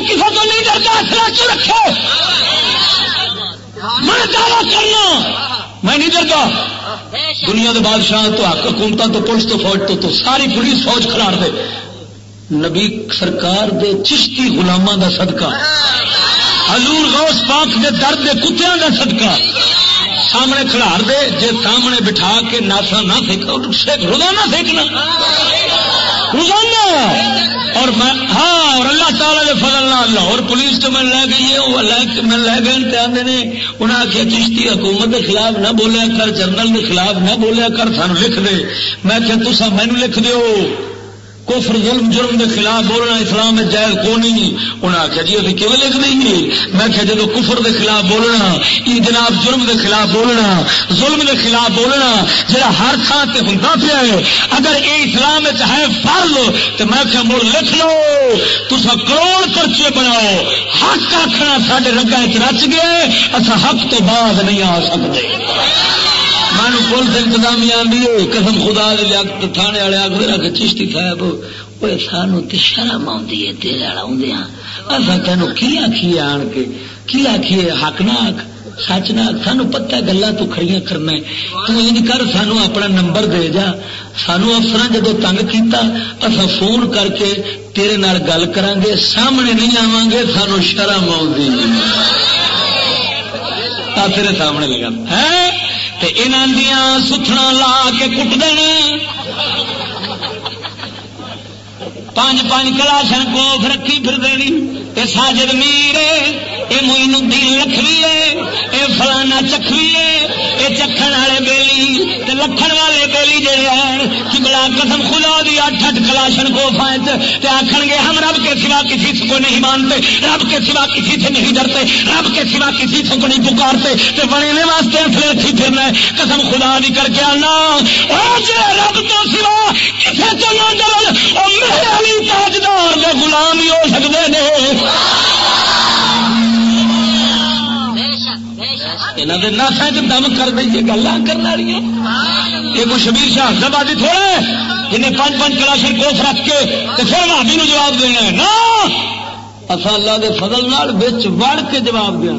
میں کسی کو نہیں ڈرتا اصلا کیوں رکھے؟ میں دعوی کرنا۔ میں نہیں ڈرتا۔ دنیا کے بادشاہ تو حق حکومت تو پولیس تو فوج تو, تو ساری پولیس فوج کھڑا دے۔ نبی سرکار دے چشتی غلامہ دا صدقہ۔ حضور غوث پاک دے درد دے کتیاں دا صدقہ۔ سامنے کھڑار دے جے سامنے بٹھا کے ناسا نہ سیکھا روزانہ سیکھنا روزانہ۔ اور میں ہاں اور اللہ تعالیٰ کے فضل لاہور پولیس تو میں لے گئی ہے، وہ لے میں لے گئے نے انہیں آخیا چشتی حکومت کے خلاف نہ بولیا کر، جنرل کے خلاف نہ بولیا کر سان لکھ دے۔ میں کہ تسا مینو لکھ دیو۔ کفر، ظلم، جرم کے خلاف بولنا اسلام میں جائز کو نہیں؟ انہیں آخیا جی ابھی کیون لکھ دیں گے میں آخیا جب کفر کے خلاف بولنا یہ جناب جرم کے خلاف بولنا، ظلم کے خلاف بولنا جہاں ہر تھان سے ہوں پیا ہے، اگر یہ اسلام ہے فرض تو میں آخیا مڑ لکھ لو تصا کروڑ پرچے بناؤ، حق آخنا سارے رنگا رچ گیا اصا حق تو بعد نہیں آ سکتے۔ مینو پولیس انتظامیہ آدھی قسم خدا تھانے والے آخر چشتی صاحب سانو تو شرم آتی ہے تیرے والا آدھے ہاں۔ اصا تینوں کی آخیے آن کے؟ کی آخیے حق نہ آخ سچ نہ سانو پتا گلا تو کھڑیاں کرنا تو کر سانو اپنا نمبر دے جا۔ سانو افسر جدو تنگ کیتا اصا فون کر کے تیرے نال گل کران گے سامنے نہیں آواں گے سانو شرم آؤں تیرے سامنے لگا۔ ہے؟ دیا ستھنا لا کے کٹ دین پانچ پانچ کلاشن کوف رکھی پھر دینی۔ اے ساجد میر، اے موئن الدین لکھوی ہے، اے فلانا چکھوی ہے، اے چکھن والے بیلی تے لکھن والے بیلی جڑے ہیں چبڑا قسم خدا دی اٹھ اٹھ کلاشن کوف تے آخن گے ہم رب کے سوا کسی سے کو نہیں مانتے، رب کے سوا کسی سے نہیں ڈرتے، رب کے سوا کسی سے کو نہیں پکارتے تے بنے واسطے اصل رکھی پھرنا قسم خدا دی کر کے آنا، او جے رب تو سوا غلام ہی ہو سکتے ہیں۔ ناسا دم کر دئیے گلا کرنے والی یہ کوئی شبیر شاہ حفظابادی تھوڑے جنہیں پانچ پانچ کلاشن کوف رکھ کے پھر بھابی نو جواب دینا ہے۔ نا اصا اللہ کے فضل وڑ کے جواب دیا